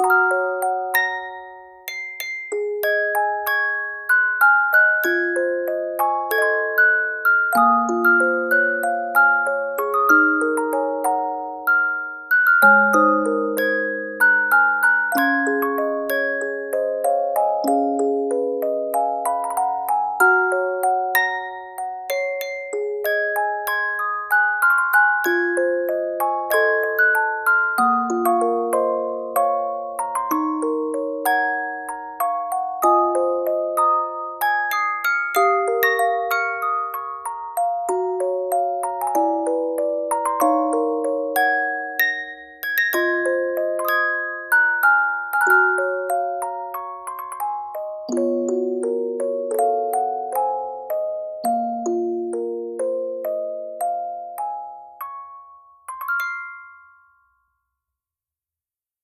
Música you